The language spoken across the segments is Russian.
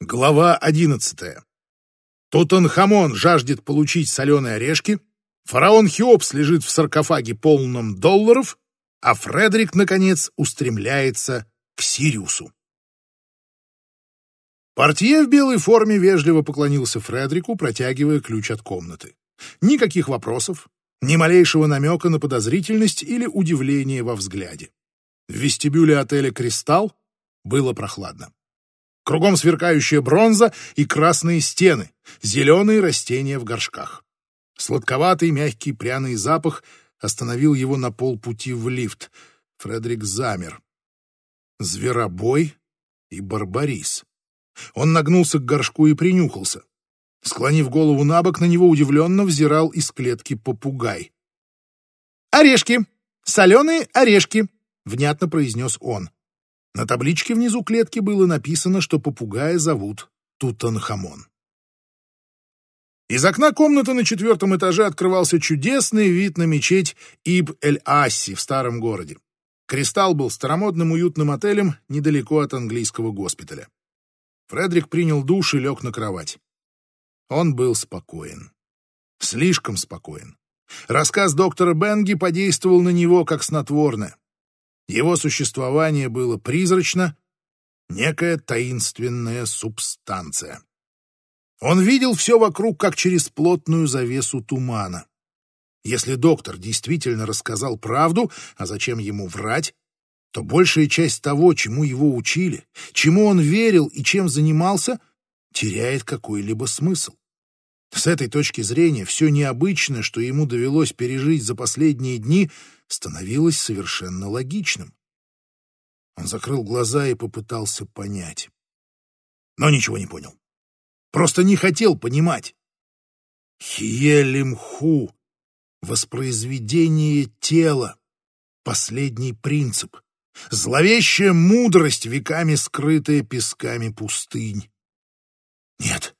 Глава одиннадцатая. Тутанхамон жаждет получить соленые орешки, фараон Хеопс лежит в саркофаге полном долларов, а Фредерик, наконец, устремляется к Сириусу. Портье в белой форме вежливо поклонился Фредерику, протягивая ключ от комнаты. Никаких вопросов, ни малейшего намека на подозрительность или удивление во взгляде. В вестибюле отеля «Кристалл» было прохладно. Кругом сверкающая бронза и красные стены, зеленые растения в горшках. Сладковатый, мягкий, пряный запах остановил его на полпути в лифт. Фредерик замер. Зверобой и Барбарис. Он нагнулся к горшку и принюхался. Склонив голову на бок, на него удивленно взирал из клетки попугай. «Орешки! Соленые орешки!» — внятно произнес он. На табличке внизу клетки было написано, что попугая зовут Тутанхамон. Из окна комнаты на четвертом этаже открывался чудесный вид на мечеть Иб-эль-Асси в старом городе. «Кристалл» был старомодным уютным отелем недалеко от английского госпиталя. Фредерик принял душ и лег на кровать. Он был спокоен. Слишком спокоен. Рассказ доктора Бенги подействовал на него как снотворное. Его существование было призрачно, некая таинственная субстанция. Он видел все вокруг, как через плотную завесу тумана. Если доктор действительно рассказал правду, а зачем ему врать, то большая часть того, чему его учили, чему он верил и чем занимался, теряет какой-либо смысл. С этой точки зрения все необычное, что ему довелось пережить за последние дни, становилось совершенно логичным. Он закрыл глаза и попытался понять. Но ничего не понял. Просто не хотел понимать. Хиелимху — воспроизведение тела, последний принцип, зловещая мудрость, веками скрытая песками пустынь. Нет,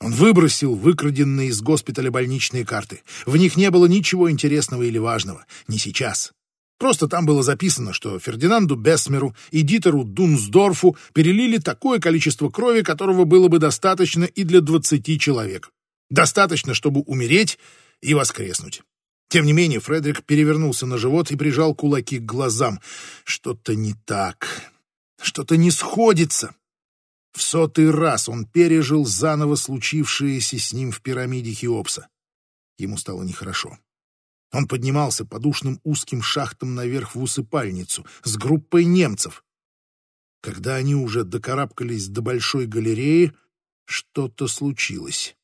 он выбросил выкраденные из госпиталя больничные карты. В них не было ничего интересного или важного. Не сейчас. Просто там было записано, что Фердинанду Бесмеру и Дитеру Дунсдорфу перелили такое количество крови, которого было бы достаточно и для двадцати человек. Достаточно, чтобы умереть и воскреснуть. Тем не менее, Фредерик перевернулся на живот и прижал кулаки к глазам. Что-то не так. Что-то не сходится. В сотый раз он пережил заново случившееся с ним в пирамиде Хеопса. Ему стало нехорошо. Он поднимался по душным узким шахтам наверх в усыпальницу с группой немцев. Когда они уже докарабкались до большой галереи, что-то случилось.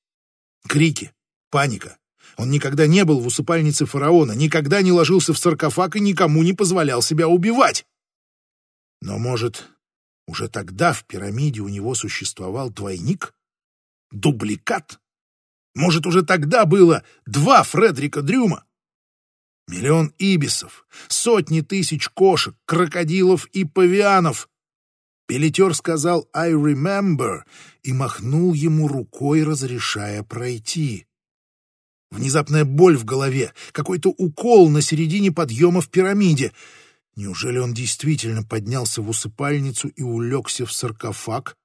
Крики, паника. Он никогда не был в усыпальнице фараона, никогда не ложился в саркофаг и никому не позволял себя убивать. Но, может, уже тогда в пирамиде у него существовал двойник? Дубликат? Может, уже тогда было два Фредрика Дрюма? Миллион ибисов, сотни тысяч кошек, крокодилов и павианов. Пелетер сказал «I remember» и махнул ему рукой, разрешая пройти. Внезапная боль в голове, какой-то укол на середине подъема в пирамиде — Неужели он действительно поднялся в усыпальницу и улегся в саркофаг,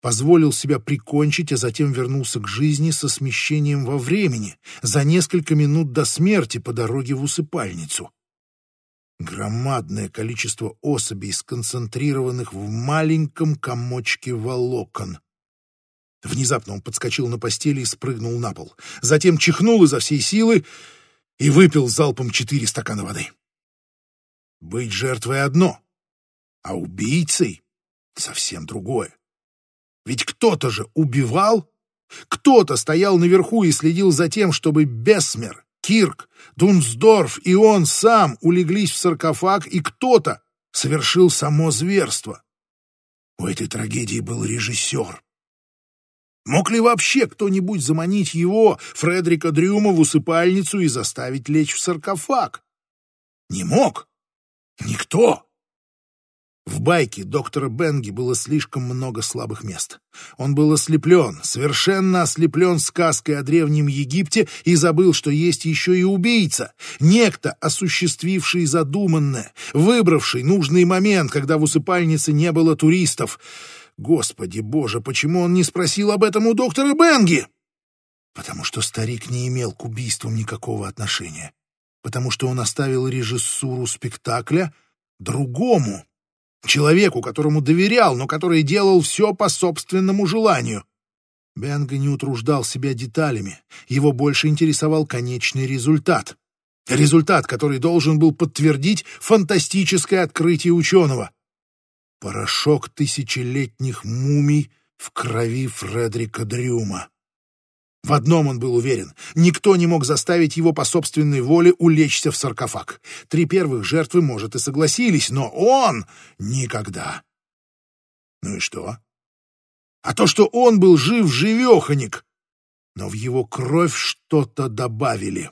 позволил себя прикончить, а затем вернулся к жизни со смещением во времени за несколько минут до смерти по дороге в усыпальницу? Громадное количество особей, сконцентрированных в маленьком комочке волокон. Внезапно он подскочил на постели и спрыгнул на пол. Затем чихнул изо всей силы и выпил залпом четыре стакана воды. Быть жертвой одно, а убийцей совсем другое. Ведь кто-то же убивал, кто-то стоял наверху и следил за тем, чтобы Бесмер, Кирк, Дунсдорф и он сам улеглись в саркофаг, и кто-то совершил само зверство. У этой трагедии был режиссер. Мог ли вообще кто-нибудь заманить его, Фредерика Дрюма, в усыпальницу и заставить лечь в саркофаг? Не мог. Никто! В байке доктора Бенги было слишком много слабых мест. Он был ослеплен, совершенно ослеплен сказкой о Древнем Египте и забыл, что есть еще и убийца, некто, осуществивший задуманное, выбравший нужный момент, когда в усыпальнице не было туристов. Господи боже, почему он не спросил об этом у доктора Бенги? Потому что старик не имел к убийствам никакого отношения. Потому что он оставил режиссуру спектакля другому. Человеку, которому доверял, но который делал все по собственному желанию. Бенга не утруждал себя деталями. Его больше интересовал конечный результат. Результат, который должен был подтвердить фантастическое открытие ученого. Порошок тысячелетних мумий в крови Фредерика Дрюма. В одном он был уверен. Никто не мог заставить его по собственной воле улечься в саркофаг. Три первых жертвы, может, и согласились, но он никогда. Ну и что? А то, что он был жив-живеханик, но в его кровь что-то добавили.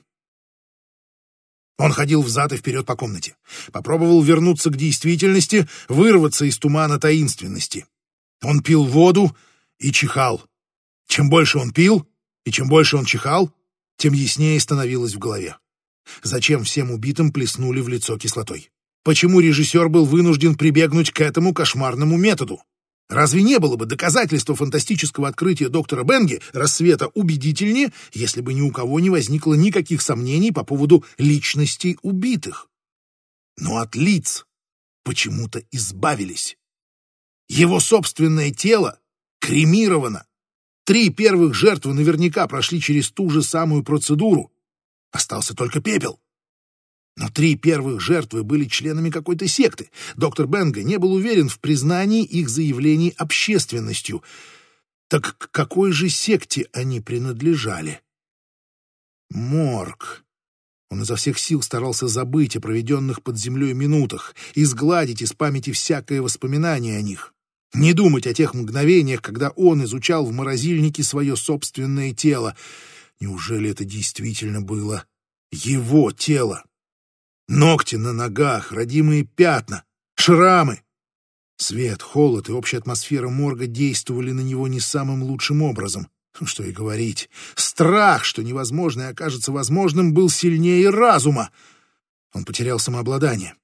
Он ходил взад и вперед по комнате. Попробовал вернуться к действительности, вырваться из тумана таинственности. Он пил воду и чихал. Чем больше он пил, и чем больше он чихал, тем яснее становилось в голове. Зачем всем убитым плеснули в лицо кислотой? Почему режиссер был вынужден прибегнуть к этому кошмарному методу? Разве не было бы доказательства фантастического открытия доктора Бенги рассвета убедительнее, если бы ни у кого не возникло никаких сомнений по поводу личностей убитых? Но от лиц почему-то избавились. Его собственное тело кремировано. Три первых жертвы наверняка прошли через ту же самую процедуру. Остался только пепел. Но три первых жертвы были членами какой-то секты. Доктор Бенга не был уверен в признании их заявлений общественностью. Так к какой же секте они принадлежали? Морг. Он изо всех сил старался забыть о проведенных под землей минутах, изгладить из памяти всякое воспоминание о них. Не думать о тех мгновениях, когда он изучал в морозильнике свое собственное тело. Неужели это действительно было его тело? Ногти на ногах, родимые пятна, шрамы. Свет, холод и общая атмосфера морга действовали на него не самым лучшим образом. Ну, что и говорить. Страх, что невозможное окажется возможным, был сильнее разума. Он потерял самообладание.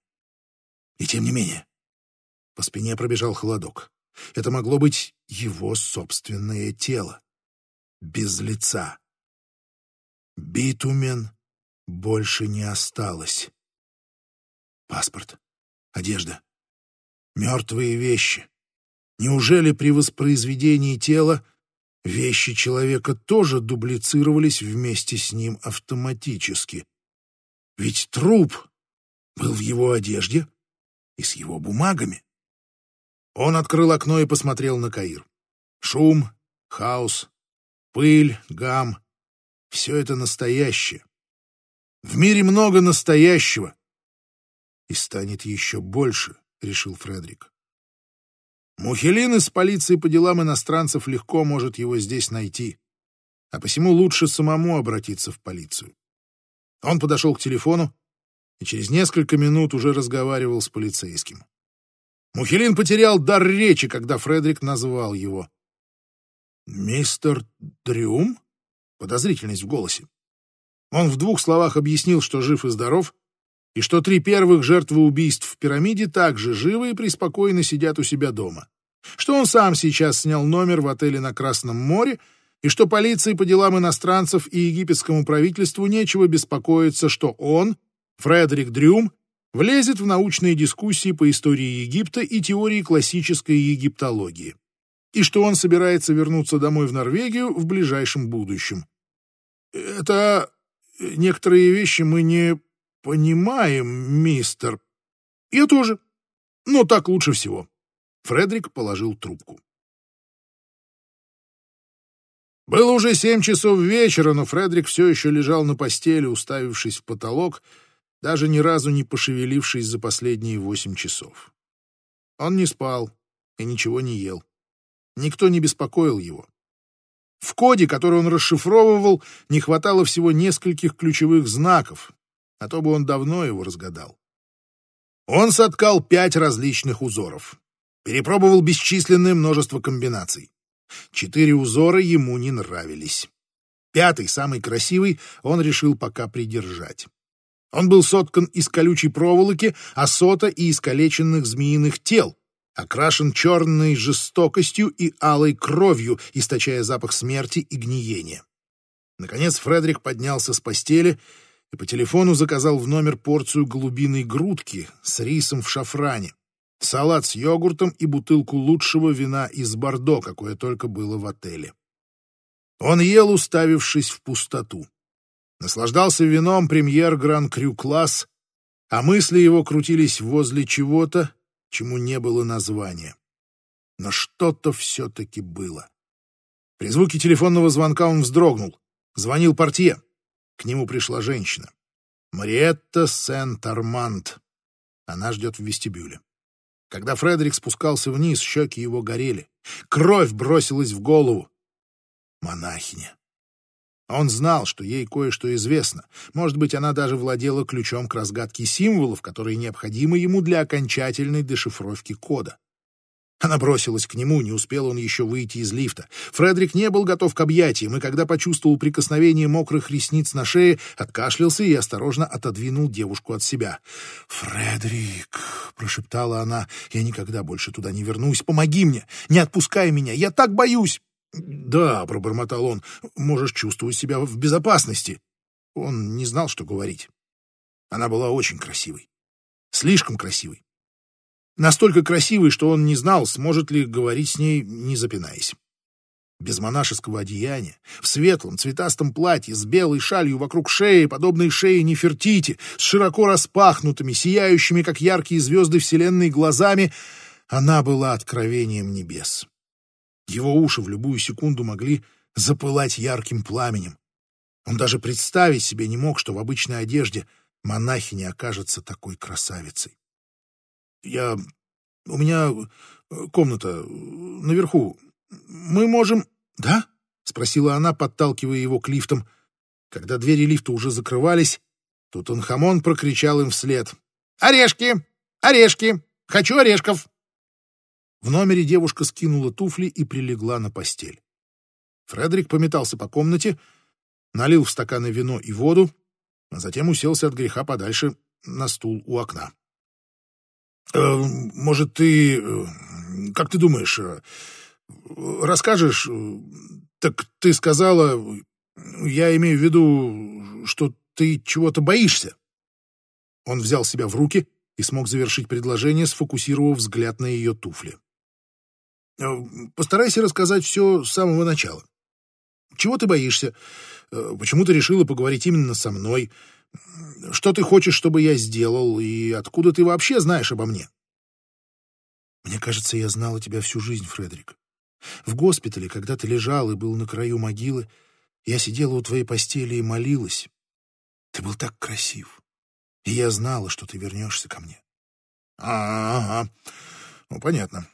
И тем не менее, по спине пробежал холодок. Это могло быть его собственное тело. Без лица. Битумен больше не осталось. Паспорт, одежда, мертвые вещи. Неужели при воспроизведении тела вещи человека тоже дублицировались вместе с ним автоматически? Ведь труп был в его одежде и с его бумагами. Он открыл окно и посмотрел на Каир. Шум, хаос, пыль, гам — все это настоящее. В мире много настоящего, и станет еще больше, решил Фредерик. Мухелин из полиции по делам иностранцев легко может его здесь найти, а посему лучше самому обратиться в полицию. Он подошел к телефону и через несколько минут уже разговаривал с полицейским. Мухелин потерял дар речи, когда Фредерик назвал его. «Мистер Дрюм?» Подозрительность в голосе. Он в двух словах объяснил, что жив и здоров, и что три первых жертвы убийств в пирамиде также живы и преспокойно сидят у себя дома, что он сам сейчас снял номер в отеле на Красном море, и что полиции по делам иностранцев и египетскому правительству нечего беспокоиться, что он, Фредерик Дрюм, влезет в научные дискуссии по истории Египта и теории классической египтологии, и что он собирается вернуться домой в Норвегию в ближайшем будущем. Это некоторые вещи мы не «Понимаем, мистер». «Я тоже. Но так лучше всего». Фредерик положил трубку. Было уже семь часов вечера, но Фредерик все еще лежал на постели, уставившись в потолок, даже ни разу не пошевелившись за последние восемь часов. Он не спал и ничего не ел. Никто не беспокоил его. В коде, который он расшифровывал, не хватало всего нескольких ключевых знаков, а то бы он давно его разгадал. Он соткал пять различных узоров, перепробовал бесчисленное множество комбинаций. Четыре узора ему не нравились. Пятый, самый красивый, он решил пока придержать. Он был соткан из колючей проволоки, осота и искалеченных змеиных тел, окрашен черной жестокостью и алой кровью, источая запах смерти и гниения. Наконец Фредерик поднялся с постели и по телефону заказал в номер порцию голубиной грудки с рисом в шафране, салат с йогуртом и бутылку лучшего вина из Бордо, какое только было в отеле. Он ел, уставившись в пустоту. Наслаждался вином премьер Гран-Крю класс, а мысли его крутились возле чего-то, чему не было названия. Но что-то все-таки было. При звуке телефонного звонка он вздрогнул. Звонил портье. К нему пришла женщина. Мариетта Сент-Арманд. Она ждет в вестибюле. Когда Фредерик спускался вниз, щеки его горели. Кровь бросилась в голову. Монахиня. Он знал, что ей кое-что известно. Может быть, она даже владела ключом к разгадке символов, которые необходимы ему для окончательной дешифровки кода. Она бросилась к нему, не успел он еще выйти из лифта. Фредерик не был готов к объятиям, и когда почувствовал прикосновение мокрых ресниц на шее, откашлялся и осторожно отодвинул девушку от себя. «Фредерик», — прошептала она, — «я никогда больше туда не вернусь. Помоги мне, не отпускай меня, я так боюсь». «Да», — пробормотал он, — «можешь чувствовать себя в безопасности». Он не знал, что говорить. Она была очень красивой. Слишком красивой. Настолько красивой, что он не знал, сможет ли говорить с ней, не запинаясь. Без монашеского одеяния, в светлом цветастом платье, с белой шалью вокруг шеи, подобной шее Нефертити, с широко распахнутыми, сияющими, как яркие звезды вселенной, глазами, она была откровением небес. Его уши в любую секунду могли запылать ярким пламенем. Он даже представить себе не мог, что в обычной одежде монахиня окажется такой красавицей. «Я... у меня комната наверху. Мы можем...» «Да?» — спросила она, подталкивая его к лифтам. Когда двери лифта уже закрывались, Тутанхамон прокричал им вслед. «Орешки! Орешки! Хочу орешков!» В номере девушка скинула туфли и прилегла на постель. Фредерик пометался по комнате, налил в стаканы вино и воду, а затем уселся от греха подальше на стул у окна. «Э, «Может, ты... Э, как ты думаешь, э, расскажешь? Так ты сказала... Я имею в виду, что ты чего-то боишься». Он взял себя в руки и смог завершить предложение, сфокусировав взгляд на ее туфли. Э, постарайся рассказать все с самого начала. Чего ты боишься? Э, почему ты решила поговорить именно со мной? Что ты хочешь, чтобы я сделал? И откуда ты вообще знаешь обо мне? Мне кажется, я знала тебя всю жизнь, Фредерик. В госпитале, когда ты лежал и был на краю могилы, я сидела у твоей постели и молилась. Ты был так красив. И я знала, что ты вернешься ко мне. А. Ну, понятно.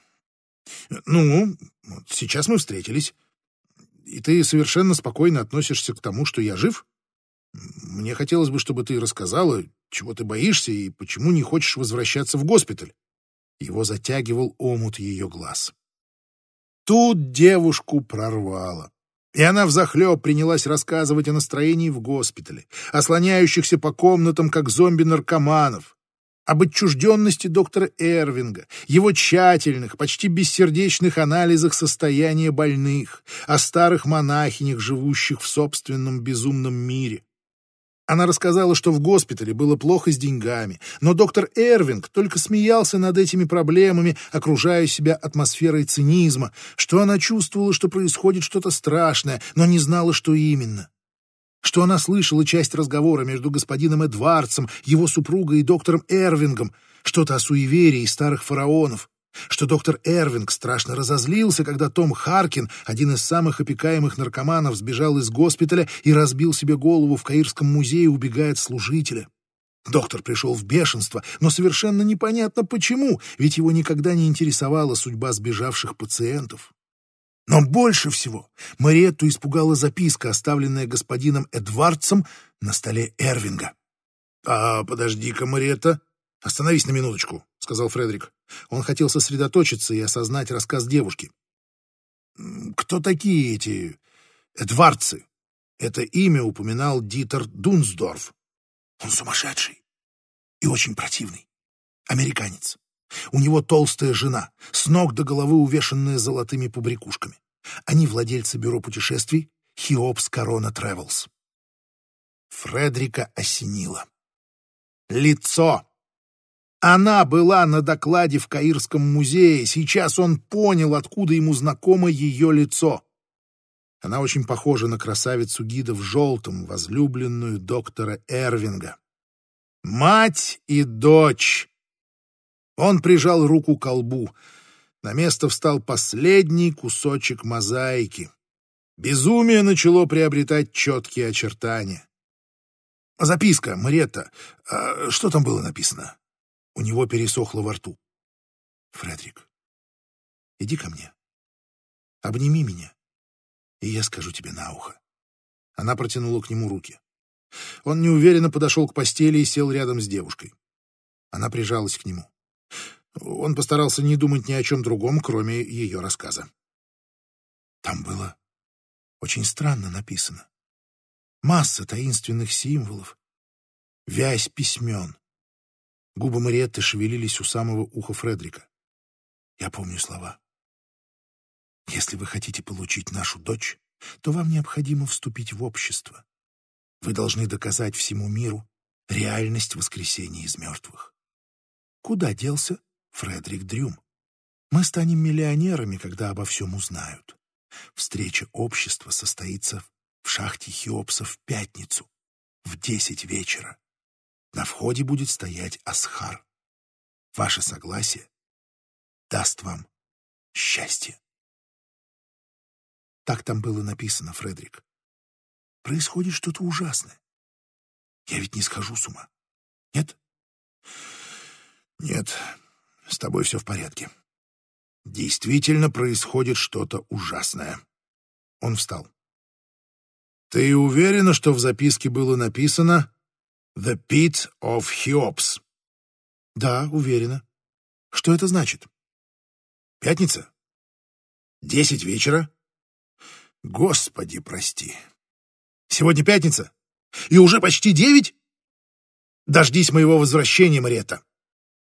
Ну, вот сейчас мы встретились. И ты совершенно спокойно относишься к тому, что я жив? Мне хотелось бы, чтобы ты рассказала, чего ты боишься и почему не хочешь возвращаться в госпиталь. Его затягивал омут ее глаз. Тут девушку прорвало. И она взахлеб принялась рассказывать о настроении в госпитале, о слоняющихся по комнатам, как зомби-наркоманов, об отчужденности доктора Эрвинга, его тщательных, почти бессердечных анализах состояния больных, о старых монахинях, живущих в собственном безумном мире. Она рассказала, что в госпитале было плохо с деньгами, но доктор Эрвинг только смеялся над этими проблемами, окружая себя атмосферой цинизма, что она чувствовала, что происходит что-то страшное, но не знала, что именно что она слышала часть разговора между господином Эдвардсом, его супругой и доктором Эрвингом, что-то о суеверии старых фараонов, что доктор Эрвинг страшно разозлился, когда Том Харкин, один из самых опекаемых наркоманов, сбежал из госпиталя и разбил себе голову в Каирском музее, убегая от служителя. Доктор пришел в бешенство, но совершенно непонятно почему, ведь его никогда не интересовала судьба сбежавших пациентов. Но больше всего Мариетту испугала записка, оставленная господином Эдвардсом на столе Эрвинга. — А, подожди-ка, Мариетта, остановись на минуточку, — сказал Фредерик. Он хотел сосредоточиться и осознать рассказ девушки. — Кто такие эти Эдвардцы? Это имя упоминал Дитер Дунсдорф. Он сумасшедший и очень противный. Американец. У него толстая жена, с ног до головы увешанная золотыми побрякушками. Они владельцы бюро путешествий Хиопс Корона Тревелс. Фредрика осенила. Лицо! Она была на докладе в Каирском музее. Сейчас он понял, откуда ему знакомо ее лицо. Она очень похожа на красавицу-гида в желтом, возлюбленную доктора Эрвинга. Мать и дочь! Он прижал руку к колбу. На место встал последний кусочек мозаики. Безумие начало приобретать четкие очертания. Записка, Маретта. А что там было написано? У него пересохло во рту. Фредерик, иди ко мне. Обними меня и я скажу тебе на ухо. Она протянула к нему руки. Он неуверенно подошел к постели и сел рядом с девушкой. Она прижалась к нему. Он постарался не думать ни о чем другом, кроме ее рассказа. Там было очень странно написано. Масса таинственных символов, вязь письмен. Губы Мариетты шевелились у самого уха Фредрика. Я помню слова. Если вы хотите получить нашу дочь, то вам необходимо вступить в общество. Вы должны доказать всему миру реальность воскресения из мертвых. Куда делся Фредерик Дрюм? Мы станем миллионерами, когда обо всем узнают. Встреча общества состоится в шахте Хеопса в пятницу в десять вечера. На входе будет стоять Асхар. Ваше согласие даст вам счастье. Так там было написано, Фредерик. Происходит что-то ужасное. Я ведь не схожу с ума. Нет? Нет, с тобой все в порядке. Действительно происходит что-то ужасное. Он встал. Ты уверена, что в записке было написано «The Pit of Cheops»? Да, уверена. Что это значит? Пятница? Десять вечера? Господи, прости. Сегодня пятница? И уже почти девять? Дождись моего возвращения, Мариетта.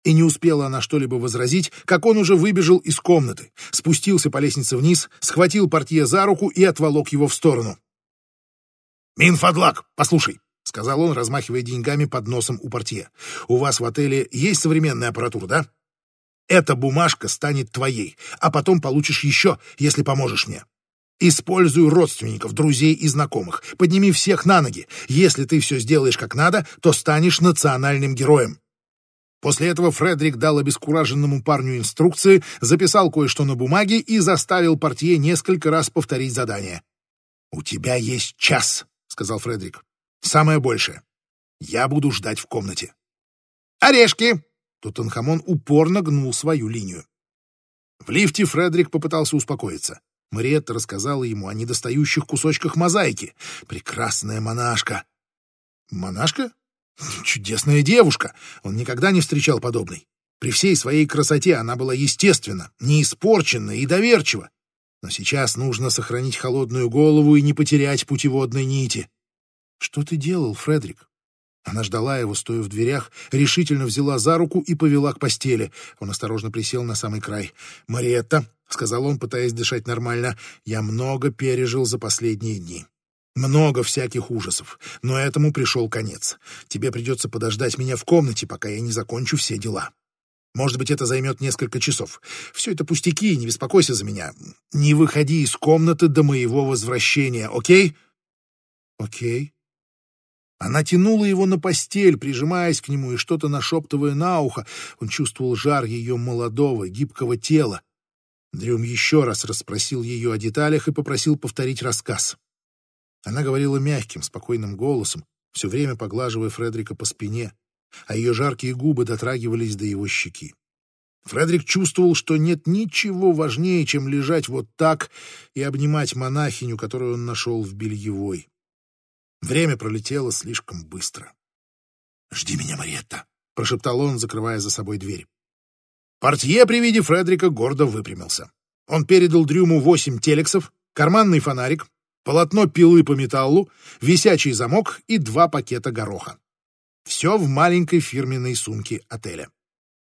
И не успела она что-либо возразить, как он уже выбежал из комнаты, спустился по лестнице вниз, схватил портье за руку и отволок его в сторону. «Минфадлак, послушай», — сказал он, размахивая деньгами под носом у портье. «У вас в отеле есть современная аппаратура, да? Эта бумажка станет твоей, а потом получишь еще, если поможешь мне. Используй родственников, друзей и знакомых. Подними всех на ноги. Если ты все сделаешь как надо, то станешь национальным героем. После этого Фредерик дал обескураженному парню инструкции, записал кое-что на бумаге и заставил портье несколько раз повторить задание. «У тебя есть час», — сказал Фредерик. «Самое большее. Я буду ждать в комнате». «Орешки!» Тутанхамон упорно гнул свою линию. В лифте Фредерик попытался успокоиться. Мариетта рассказала ему о недостающих кусочках мозаики. Прекрасная монашка. Монашка? Чудесная девушка. Он никогда не встречал подобной. При всей своей красоте она была естественна, не испорчена и доверчива. Но сейчас нужно сохранить холодную голову и не потерять путеводной нити. Что ты делал, Фредерик? Она ждала его, стоя в дверях, решительно взяла за руку и повела к постели. Он осторожно присел на самый край. «Мариетта», — сказал он, пытаясь дышать нормально, — «я много пережил за последние дни. Много всяких ужасов, но этому пришел конец. Тебе придется подождать меня в комнате, пока я не закончу все дела. Может быть, это займет несколько часов. Все это пустяки, не беспокойся за меня. Не выходи из комнаты до моего возвращения, окей?» «Окей», она тянула его на постель, прижимаясь к нему и что-то нашептывая на ухо. Он чувствовал жар ее молодого, гибкого тела. Дрюм еще раз расспросил ее о деталях и попросил повторить рассказ. Она говорила мягким, спокойным голосом, все время поглаживая Фредрика по спине, а ее жаркие губы дотрагивались до его щеки. Фредерик чувствовал, что нет ничего важнее, чем лежать вот так и обнимать монахиню, которую он нашел в бельевой. Время пролетело слишком быстро. «Жди меня, Мариетта», — прошептал он, закрывая за собой дверь. Портье при виде Фредрика гордо выпрямился. Он передал Дрюму восемь телексов, карманный фонарик, полотно пилы по металлу, висячий замок и два пакета гороха. Все в маленькой фирменной сумке отеля.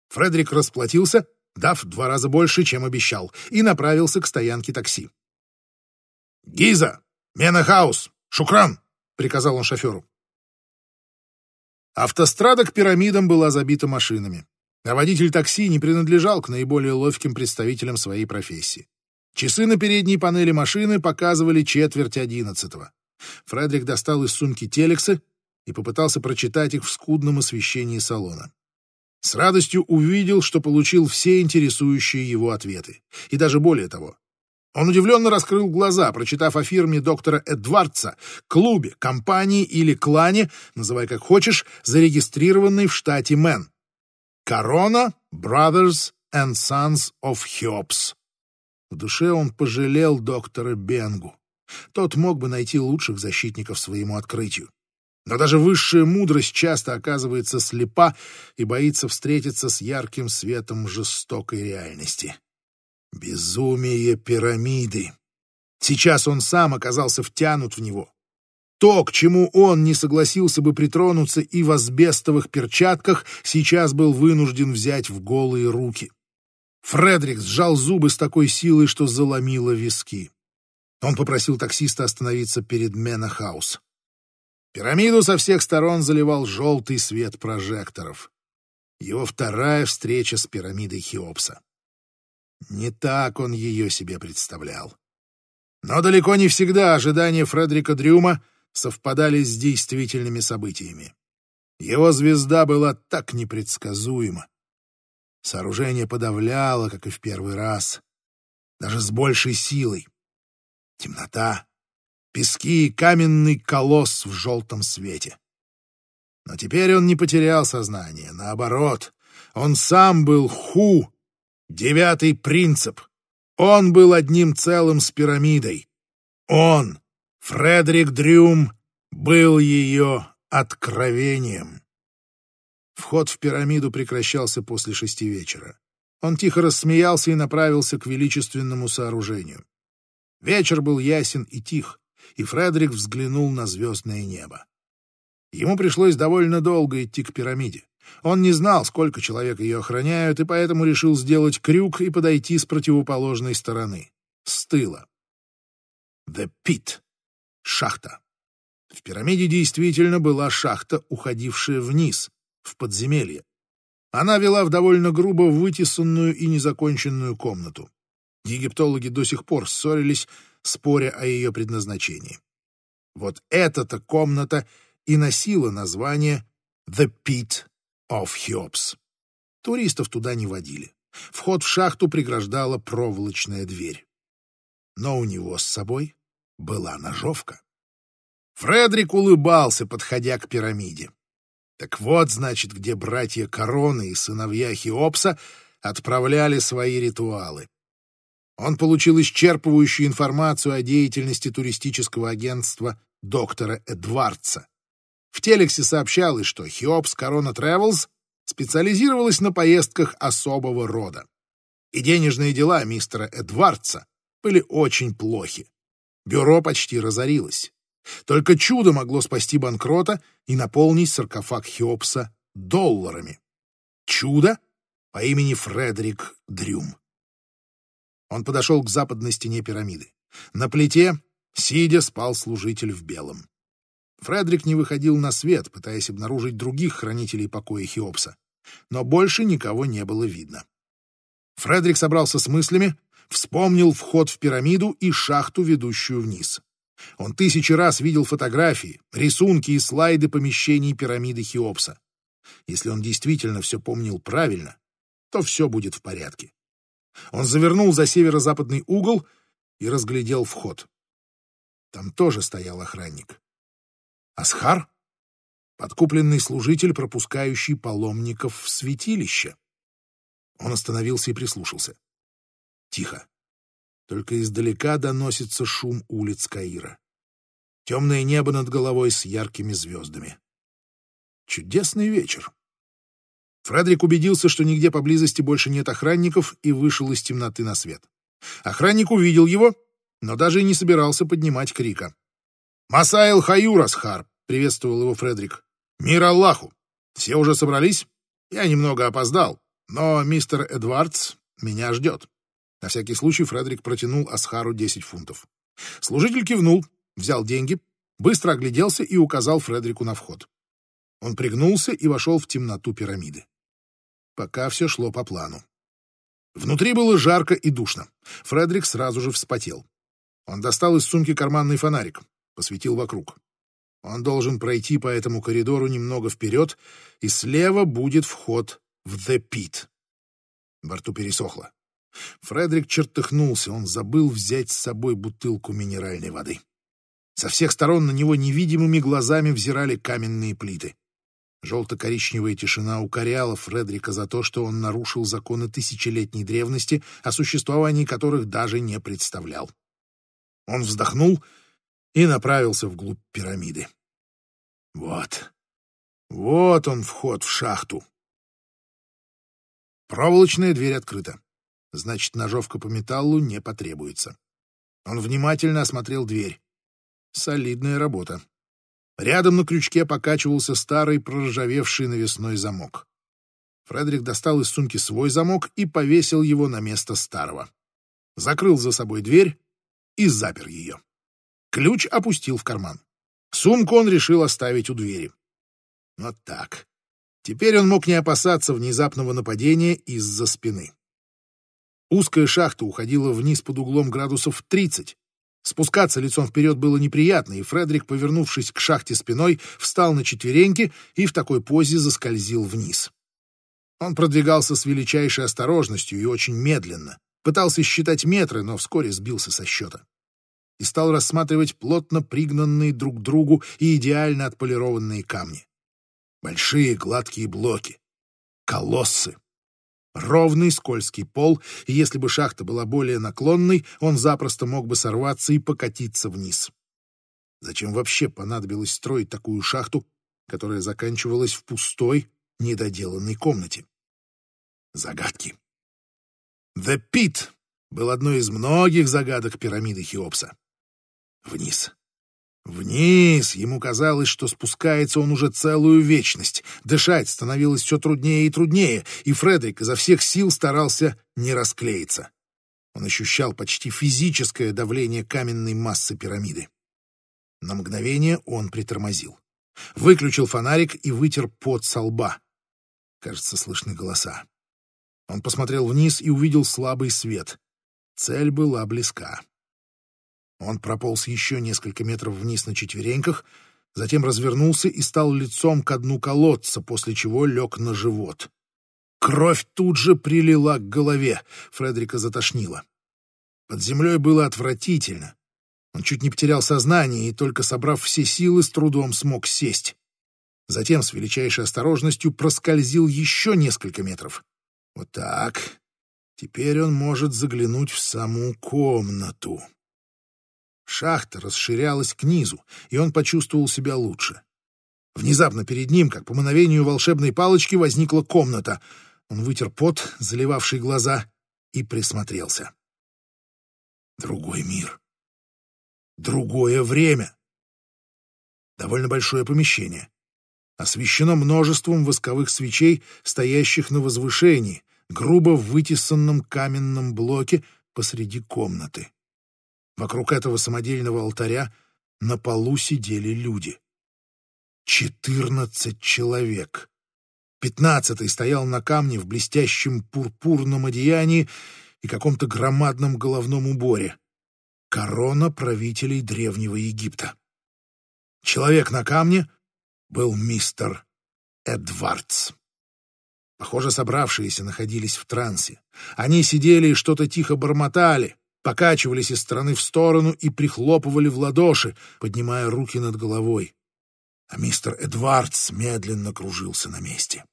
Фредерик расплатился, дав два раза больше, чем обещал, и направился к стоянке такси. «Гиза! Менахаус! Шукран!» — приказал он шоферу. Автострада к пирамидам была забита машинами, а водитель такси не принадлежал к наиболее ловким представителям своей профессии. Часы на передней панели машины показывали четверть одиннадцатого. Фредерик достал из сумки телексы и попытался прочитать их в скудном освещении салона. С радостью увидел, что получил все интересующие его ответы. И даже более того. Он удивленно раскрыл глаза, прочитав о фирме доктора Эдвардса, клубе, компании или клане, называй как хочешь, зарегистрированной в штате Мэн. Корона Brothers and Sons of Hiobs. В душе он пожалел доктора Бенгу. Тот мог бы найти лучших защитников своему открытию. Но даже высшая мудрость часто оказывается слепа и боится встретиться с ярким светом жестокой реальности. Безумие пирамиды. Сейчас он сам оказался втянут в него. То, к чему он не согласился бы притронуться и в асбестовых перчатках, сейчас был вынужден взять в голые руки. Фредерик сжал зубы с такой силой, что заломило виски. Он попросил таксиста остановиться перед Менахаус. Пирамиду со всех сторон заливал желтый свет прожекторов. Его вторая встреча с пирамидой Хеопса. Не так он ее себе представлял. Но далеко не всегда ожидания Фредерика Дрюма совпадали с действительными событиями. Его звезда была так непредсказуема. Сооружение подавляло, как и в первый раз, даже с большей силой. Темнота, пески и каменный колосс в желтом свете. Но теперь он не потерял сознание, наоборот, он сам был Ху, девятый принцип. Он был одним целым с пирамидой. Он, Фредерик Дрюм, был ее откровением. Вход в пирамиду прекращался после шести вечера. Он тихо рассмеялся и направился к величественному сооружению. Вечер был ясен и тих, и Фредерик взглянул на звездное небо. Ему пришлось довольно долго идти к пирамиде. Он не знал, сколько человек ее охраняют, и поэтому решил сделать крюк и подойти с противоположной стороны, с тыла. The Pit — шахта. В пирамиде действительно была шахта, уходившая вниз, в подземелье. Она вела в довольно грубо вытесанную и незаконченную комнату. Египтологи до сих пор ссорились, споря о ее предназначении. Вот эта-то комната и носила название «The Pit of Cheops». Туристов туда не водили. Вход в шахту преграждала проволочная дверь. Но у него с собой была ножовка. Фредерик улыбался, подходя к пирамиде. Так вот, значит, где братья Короны и сыновья Хеопса отправляли свои ритуалы. Он получил исчерпывающую информацию о деятельности туристического агентства доктора Эдвардса. В телексе сообщалось, что Хиопс Корона Тревелс специализировалась на поездках особого рода. И денежные дела мистера Эдвардса были очень плохи. Бюро почти разорилось. Только чудо могло спасти банкрота и наполнить саркофаг Хиопса долларами. Чудо по имени Фредерик Дрюм. Он подошел к западной стене пирамиды. На плите, сидя, спал служитель в белом. Фредерик не выходил на свет, пытаясь обнаружить других хранителей покоя Хеопса, но больше никого не было видно. Фредерик собрался с мыслями, вспомнил вход в пирамиду и шахту, ведущую вниз. Он тысячи раз видел фотографии, рисунки и слайды помещений пирамиды Хеопса. Если он действительно все помнил правильно, то все будет в порядке. Он завернул за северо-западный угол и разглядел вход. Там тоже стоял охранник. Асхар? Подкупленный служитель, пропускающий паломников в святилище. Он остановился и прислушался. Тихо. Только издалека доносится шум улиц Каира. Темное небо над головой с яркими звездами. Чудесный вечер. Фредерик убедился, что нигде поблизости больше нет охранников, и вышел из темноты на свет. Охранник увидел его, но даже и не собирался поднимать крика. «Масаил Хаюрасхар!» — приветствовал его Фредерик. «Мир Аллаху! Все уже собрались? Я немного опоздал. Но мистер Эдвардс меня ждет. На всякий случай Фредерик протянул Асхару 10 фунтов. Служитель кивнул, взял деньги, быстро огляделся и указал Фредерику на вход. Он пригнулся и вошел в темноту пирамиды. Пока все шло по плану. Внутри было жарко и душно. Фредерик сразу же вспотел. Он достал из сумки карманный фонарик, посветил вокруг. Он должен пройти по этому коридору немного вперед, и слева будет вход в The Pit. Во рту пересохло. Фредерик чертыхнулся, он забыл взять с собой бутылку минеральной воды. Со всех сторон на него невидимыми глазами взирали каменные плиты. Желто-коричневая тишина укоряла Фредерика за то, что он нарушил законы тысячелетней древности, о существовании которых даже не представлял. Он вздохнул и направился вглубь пирамиды. Вот, вот он вход в шахту. Проволочная дверь открыта. Значит, ножовка по металлу не потребуется. Он внимательно осмотрел дверь. Солидная работа. Рядом на крючке покачивался старый проржавевший навесной замок. Фредерик достал из сумки свой замок и повесил его на место старого. Закрыл за собой дверь и запер ее. Ключ опустил в карман. Сумку он решил оставить у двери. Вот так. Теперь он мог не опасаться внезапного нападения из-за спины. Узкая шахта уходила вниз под углом градусов 30, Спускаться лицом вперед было неприятно, и Фредерик, повернувшись к шахте спиной, встал на четвереньки и в такой позе заскользил вниз. Он продвигался с величайшей осторожностью и очень медленно, пытался считать метры, но вскоре сбился со счета. И стал рассматривать плотно пригнанные друг к другу и идеально отполированные камни. Большие гладкие блоки, колоссы, ровный скользкий пол, и если бы шахта была более наклонной, он запросто мог бы сорваться и покатиться вниз. Зачем вообще понадобилось строить такую шахту, которая заканчивалась в пустой, недоделанной комнате? Загадки. The Pit был одной из многих загадок пирамиды Хеопса. Вниз. Вниз ему казалось, что спускается он уже целую вечность. Дышать становилось все труднее и труднее, и Фредерик изо всех сил старался не расклеиться. Он ощущал почти физическое давление каменной массы пирамиды. На мгновение он притормозил. Выключил фонарик и вытер пот со лба. Кажется, слышны голоса. Он посмотрел вниз и увидел слабый свет. Цель была близка. Он прополз еще несколько метров вниз на четвереньках, затем развернулся и стал лицом к дну колодца, после чего лег на живот. Кровь тут же прилила к голове. Фредерика затошнило. Под землей было отвратительно. Он чуть не потерял сознание и, только собрав все силы, с трудом смог сесть. Затем с величайшей осторожностью проскользил еще несколько метров. Вот так. Теперь он может заглянуть в саму комнату. Шахта расширялась к низу, и он почувствовал себя лучше. Внезапно перед ним, как по мановению волшебной палочки, возникла комната. Он вытер пот, заливавший глаза, и присмотрелся. Другой мир. Другое время. Довольно большое помещение. Освещено множеством восковых свечей, стоящих на возвышении, грубо вытесанном каменном блоке посреди комнаты. Вокруг этого самодельного алтаря на полу сидели люди. Четырнадцать человек. Пятнадцатый стоял на камне в блестящем пурпурном одеянии и каком-то громадном головном уборе. Корона правителей Древнего Египта. Человек на камне был мистер Эдвардс. Похоже, собравшиеся находились в трансе. Они сидели и что-то тихо бормотали покачивались из стороны в сторону и прихлопывали в ладоши, поднимая руки над головой. А мистер Эдвардс медленно кружился на месте.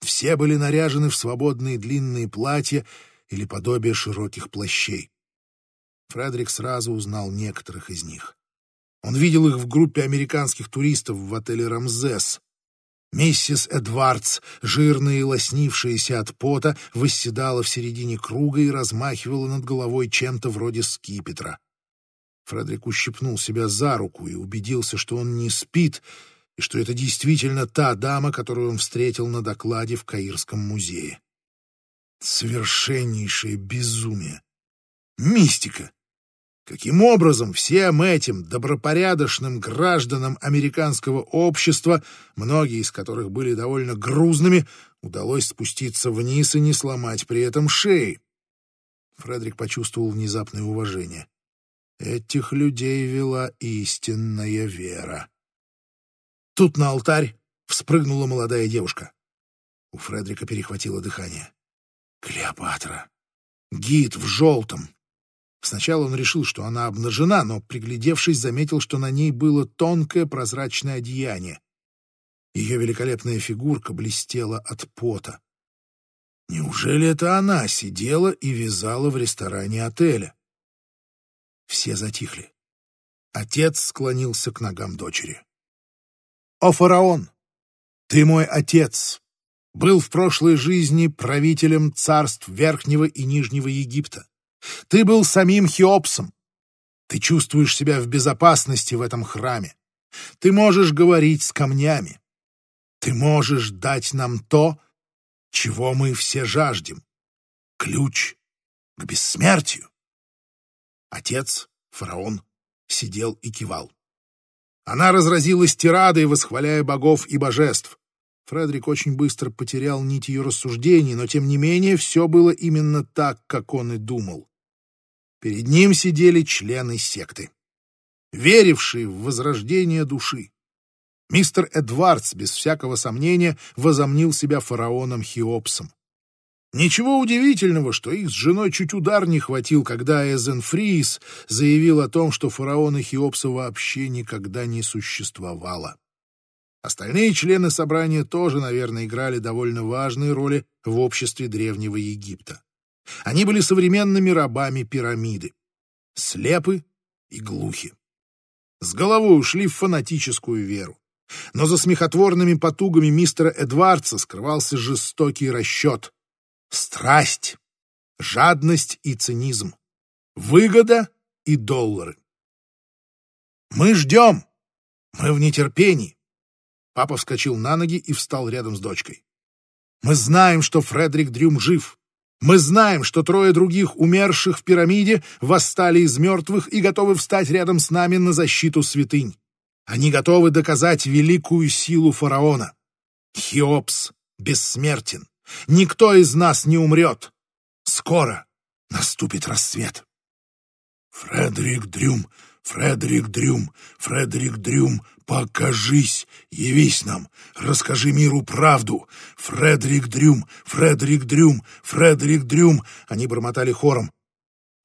Все были наряжены в свободные длинные платья или подобие широких плащей. Фредерик сразу узнал некоторых из них. Он видел их в группе американских туристов в отеле «Рамзес», Миссис Эдвардс, жирная и лоснившаяся от пота, восседала в середине круга и размахивала над головой чем-то вроде скипетра. Фредерик ущипнул себя за руку и убедился, что он не спит, и что это действительно та дама, которую он встретил на докладе в Каирском музее. Совершеннейшее безумие. Мистика. Каким образом всем этим добропорядочным гражданам американского общества, многие из которых были довольно грузными, удалось спуститься вниз и не сломать при этом шеи? Фредерик почувствовал внезапное уважение. Этих людей вела истинная вера. Тут на алтарь вспрыгнула молодая девушка. У Фредерика перехватило дыхание. Клеопатра. Гид в желтом, Сначала он решил, что она обнажена, но, приглядевшись, заметил, что на ней было тонкое прозрачное одеяние. Ее великолепная фигурка блестела от пота. Неужели это она сидела и вязала в ресторане отеля? Все затихли. Отец склонился к ногам дочери. «О, фараон! Ты мой отец! Был в прошлой жизни правителем царств Верхнего и Нижнего Египта. Ты был самим Хеопсом. Ты чувствуешь себя в безопасности в этом храме. Ты можешь говорить с камнями. Ты можешь дать нам то, чего мы все жаждем. Ключ к бессмертию. Отец, фараон, сидел и кивал. Она разразилась тирадой, восхваляя богов и божеств. Фредерик очень быстро потерял нить ее рассуждений, но тем не менее все было именно так, как он и думал. Перед ним сидели члены секты, верившие в возрождение души. Мистер Эдвардс, без всякого сомнения, возомнил себя фараоном Хеопсом. Ничего удивительного, что их с женой чуть удар не хватил, когда Эзен Фрис заявил о том, что фараона Хеопса вообще никогда не существовало. Остальные члены собрания тоже, наверное, играли довольно важные роли в обществе Древнего Египта. Они были современными рабами пирамиды, слепы и глухи. С головой ушли в фанатическую веру. Но за смехотворными потугами мистера Эдвардса скрывался жестокий расчет. Страсть, жадность и цинизм, выгода и доллары. «Мы ждем! Мы в нетерпении!» Папа вскочил на ноги и встал рядом с дочкой. «Мы знаем, что Фредерик Дрюм жив. Мы знаем, что трое других умерших в пирамиде восстали из мертвых и готовы встать рядом с нами на защиту святынь. Они готовы доказать великую силу фараона. Хеопс бессмертен. Никто из нас не умрет. Скоро наступит рассвет. Фредерик Дрюм Фредерик Дрюм, Фредерик Дрюм, покажись, явись нам, расскажи миру правду. Фредерик Дрюм, Фредерик Дрюм, Фредерик Дрюм. Они бормотали хором.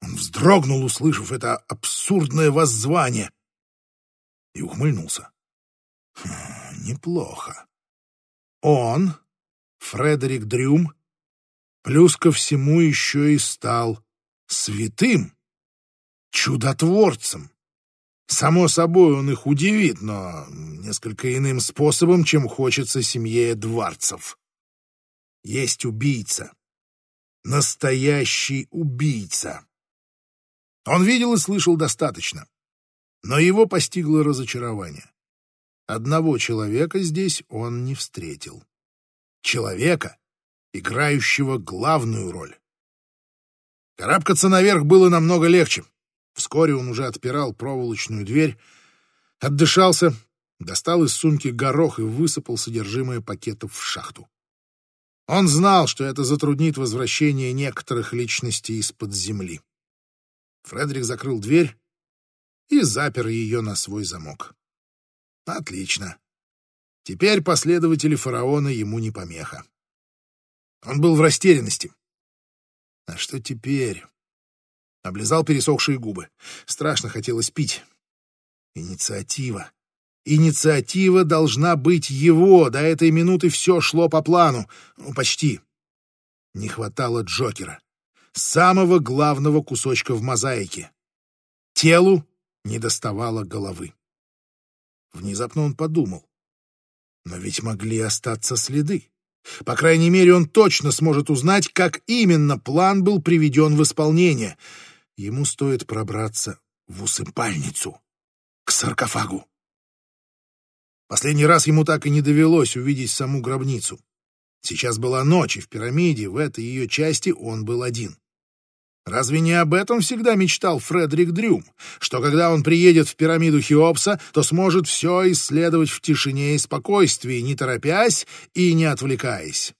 Он вздрогнул, услышав это абсурдное воззвание, и ухмыльнулся. Хм, неплохо. Он, Фредерик Дрюм, плюс ко всему еще и стал святым, чудотворцем. Само собой, он их удивит, но несколько иным способом, чем хочется семье Эдвардцев. Есть убийца. Настоящий убийца. Он видел и слышал достаточно, но его постигло разочарование. Одного человека здесь он не встретил. Человека, играющего главную роль. Карабкаться наверх было намного легче. Вскоре он уже отпирал проволочную дверь, отдышался, достал из сумки горох и высыпал содержимое пакетов в шахту. Он знал, что это затруднит возвращение некоторых личностей из-под земли. Фредерик закрыл дверь и запер ее на свой замок. Отлично. Теперь последователи фараона ему не помеха. Он был в растерянности. А что теперь? Облизал пересохшие губы. Страшно хотелось пить. Инициатива. Инициатива должна быть его. До этой минуты все шло по плану. Ну, почти. Не хватало Джокера. Самого главного кусочка в мозаике. Телу не доставало головы. Внезапно он подумал. Но ведь могли остаться следы. По крайней мере, он точно сможет узнать, как именно план был приведен в исполнение — ему стоит пробраться в усыпальницу, к саркофагу. Последний раз ему так и не довелось увидеть саму гробницу. Сейчас была ночь, и в пирамиде, в этой ее части, он был один. Разве не об этом всегда мечтал Фредерик Дрюм, что когда он приедет в пирамиду Хеопса, то сможет все исследовать в тишине и спокойствии, не торопясь и не отвлекаясь?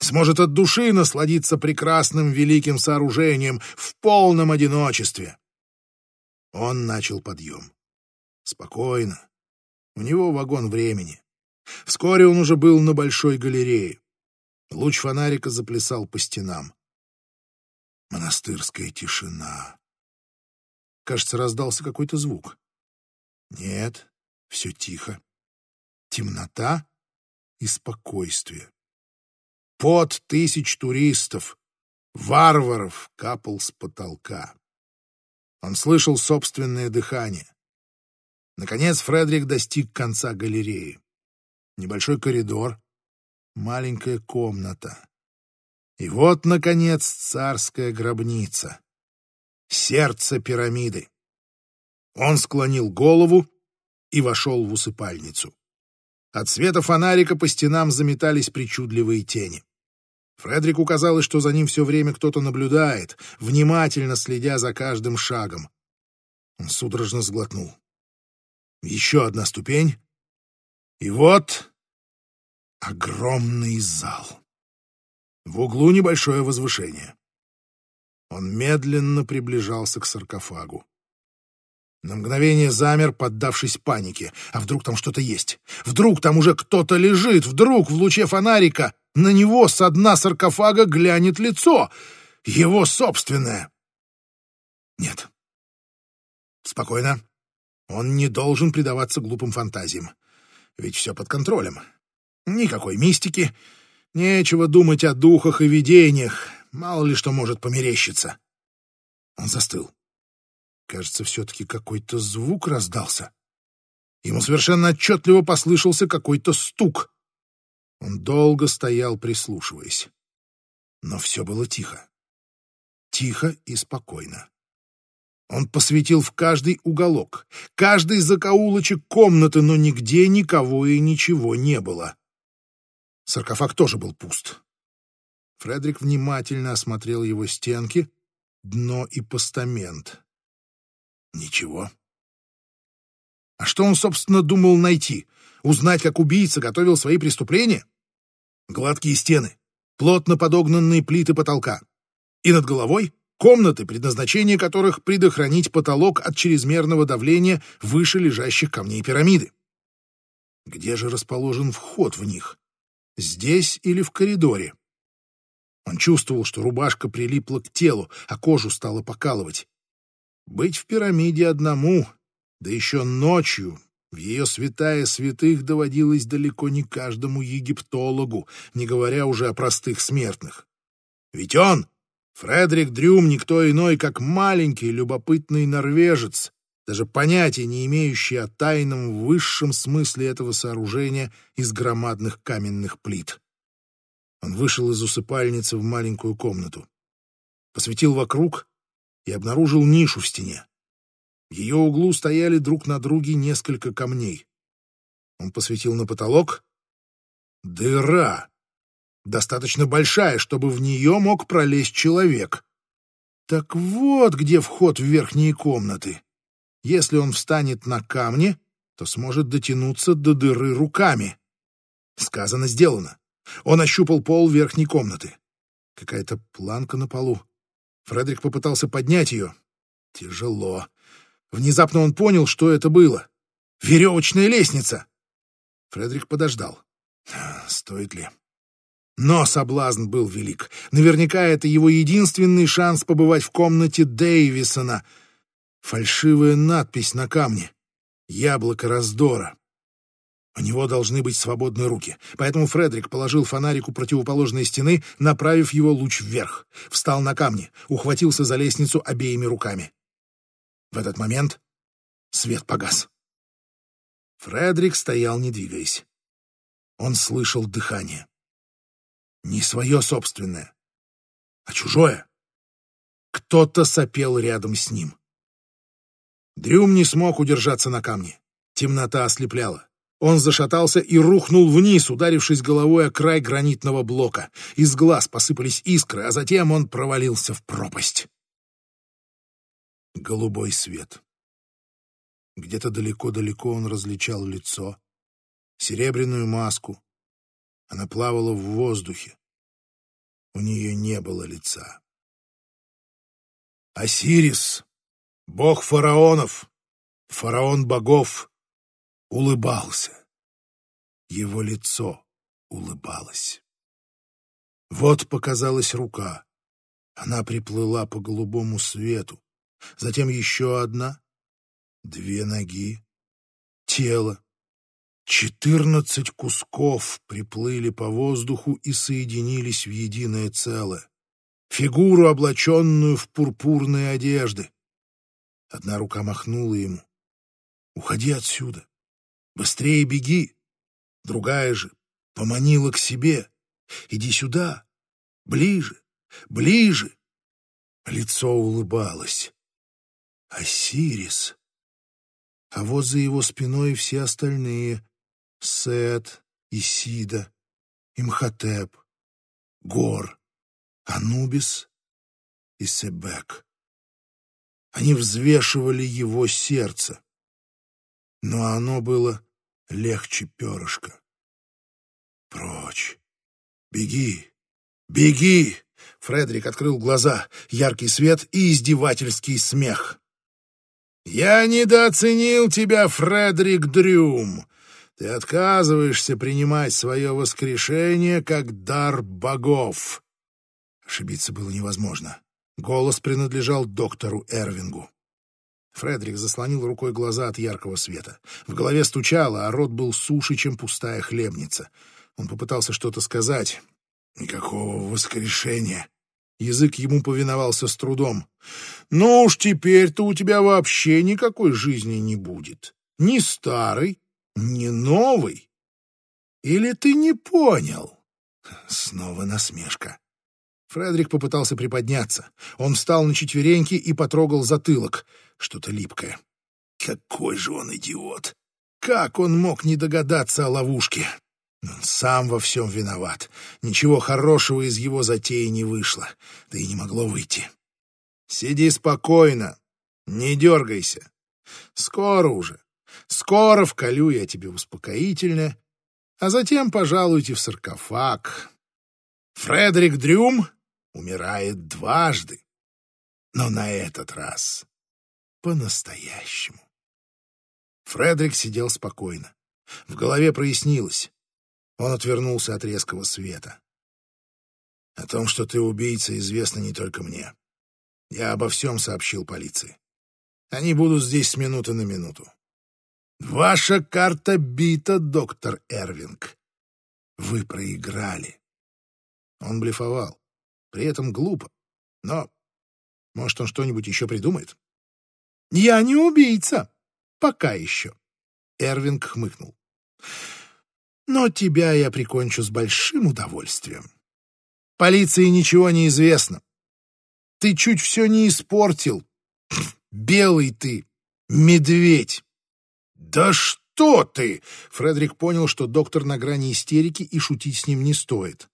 Сможет от души насладиться прекрасным великим сооружением в полном одиночестве. Он начал подъем. Спокойно. У него вагон времени. Вскоре он уже был на большой галерее. Луч фонарика заплясал по стенам. Монастырская тишина. Кажется, раздался какой-то звук. Нет, все тихо. Темнота и спокойствие. Под тысяч туристов, варваров, капал с потолка. Он слышал собственное дыхание. Наконец Фредерик достиг конца галереи. Небольшой коридор, маленькая комната. И вот, наконец, царская гробница. Сердце пирамиды. Он склонил голову и вошел в усыпальницу. От света фонарика по стенам заметались причудливые тени. Фредрику казалось, что за ним все время кто-то наблюдает, внимательно следя за каждым шагом. Он судорожно сглотнул. Еще одна ступень. И вот огромный зал. В углу небольшое возвышение. Он медленно приближался к саркофагу. На мгновение замер, поддавшись панике. А вдруг там что-то есть? Вдруг там уже кто-то лежит? Вдруг в луче фонарика на него со дна саркофага глянет лицо? Его собственное. Нет. Спокойно. Он не должен предаваться глупым фантазиям. Ведь все под контролем. Никакой мистики, Нечего думать о духах и видениях, мало ли что может померещиться. Он застыл. Кажется, все-таки какой-то звук раздался. Ему совершенно отчетливо послышался какой-то стук. Он долго стоял, прислушиваясь. Но все было тихо. Тихо и спокойно. Он посветил в каждый уголок, каждый закоулочек комнаты, но нигде никого и ничего не было. Саркофаг тоже был пуст. Фредерик внимательно осмотрел его стенки, дно и постамент. Ничего. А что он, собственно, думал найти? Узнать, как убийца готовил свои преступления? Гладкие стены, плотно подогнанные плиты потолка. И над головой комнаты, предназначение которых предохранить потолок от чрезмерного давления выше лежащих камней пирамиды. Где же расположен вход в них? Здесь или в коридоре? Он чувствовал, что рубашка прилипла к телу, а кожу стала покалывать. Быть в пирамиде одному, да еще ночью, в ее святая святых доводилось далеко не каждому египтологу, не говоря уже о простых смертных. Ведь он, Фредерик Дрюм, никто иной, как маленький любопытный норвежец, даже понятия не имеющий о тайном высшем смысле этого сооружения из громадных каменных плит. Он вышел из усыпальницы в маленькую комнату, посветил вокруг и обнаружил нишу в стене. В ее углу стояли друг на друге несколько камней. Он посветил на потолок. Дыра! Достаточно большая, чтобы в нее мог пролезть человек. Так вот где вход в верхние комнаты. Если он встанет на камне, то сможет дотянуться до дыры руками. Сказано, сделано. Он ощупал пол верхней комнаты. Какая-то планка на полу. Фредерик попытался поднять ее. Тяжело. Внезапно он понял, что это было. Веревочная лестница. Фредерик подождал. Стоит ли? Но соблазн был велик. Наверняка это его единственный шанс побывать в комнате Дэйвисона — Фальшивая надпись на камне. Яблоко раздора. У него должны быть свободные руки, поэтому Фредерик положил фонарик у противоположной стены, направив его луч вверх. Встал на камни, ухватился за лестницу обеими руками. В этот момент свет погас. Фредерик стоял, не двигаясь. Он слышал дыхание. Не свое собственное, а чужое. Кто-то сопел рядом с ним. Дрюм не смог удержаться на камне. Темнота ослепляла. Он зашатался и рухнул вниз, ударившись головой о край гранитного блока. Из глаз посыпались искры, а затем он провалился в пропасть. Голубой свет. Где-то далеко-далеко он различал лицо, серебряную маску. Она плавала в воздухе. У нее не было лица. Осирис, бог фараонов, фараон богов, улыбался. Его лицо улыбалось. Вот показалась рука. Она приплыла по голубому свету. Затем еще одна, две ноги, тело. Четырнадцать кусков приплыли по воздуху и соединились в единое целое. Фигуру, облаченную в пурпурные одежды. Одна рука махнула ему. «Уходи отсюда! Быстрее беги!» Другая же поманила к себе. «Иди сюда! Ближе! Ближе!» Лицо улыбалось. «Осирис!» А вот за его спиной все остальные — Сет, Исида, Имхотеп, Гор, Анубис и Себек. Они взвешивали его сердце, но оно было легче перышка. Прочь! Беги! Беги! Фредерик открыл глаза, яркий свет и издевательский смех. «Я недооценил тебя, Фредерик Дрюм. Ты отказываешься принимать свое воскрешение как дар богов». Ошибиться было невозможно. Голос принадлежал доктору Эрвингу. Фредерик заслонил рукой глаза от яркого света. В голове стучало, а рот был суше, чем пустая хлебница. Он попытался что-то сказать. «Никакого воскрешения!» Язык ему повиновался с трудом. «Ну уж теперь-то у тебя вообще никакой жизни не будет. Ни старый, ни новый. Или ты не понял?» Снова насмешка. Фредерик попытался приподняться. Он встал на четвереньки и потрогал затылок. Что-то липкое. Какой же он идиот! Как он мог не догадаться о ловушке? Он сам во всем виноват. Ничего хорошего из его затеи не вышло. Да и не могло выйти. Сиди спокойно. Не дергайся. Скоро уже. Скоро вколю я тебе успокоительное, а затем пожалуйте в саркофаг. Фредерик Дрюм умирает дважды, но на этот раз по-настоящему. Фредерик сидел спокойно. В голове прояснилось. Он отвернулся от резкого света. «О том, что ты убийца, известно не только мне. Я обо всем сообщил полиции. Они будут здесь с минуты на минуту. Ваша карта бита, доктор Эрвинг. Вы проиграли». Он блефовал. При этом глупо. Но, может, он что-нибудь еще придумает? «Я не убийца. Пока еще». Эрвинг хмыкнул но тебя я прикончу с большим удовольствием. Полиции ничего не известно. Ты чуть все не испортил. Белый ты, медведь. Да что ты! Фредерик понял, что доктор на грани истерики и шутить с ним не стоит.